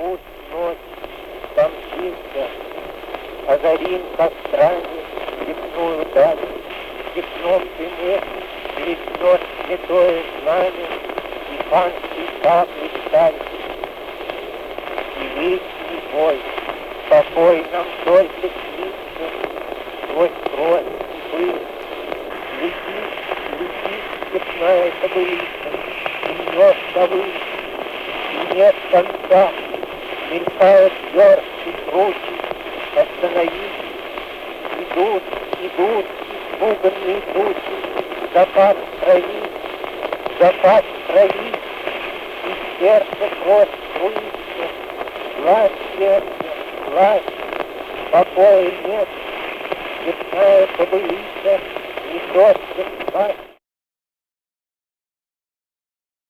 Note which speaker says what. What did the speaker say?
Speaker 1: путь ночь помчится, Озарим а по стране степную даль, В степном дыме блеснет святое знамя, И ханский капли сталь. Великий бой, покой нам только снится, твой, кровь и пыль, Летит, летит степная кобылица, И нес ковыль, и нет конца, Мелькают версты кручи, остановись. Идут, идут испуганные тучи, Запас крови, запас крови, И сердце кровь струится, Власть сердце, власть, покоя нет, Степная кобылица несется спать.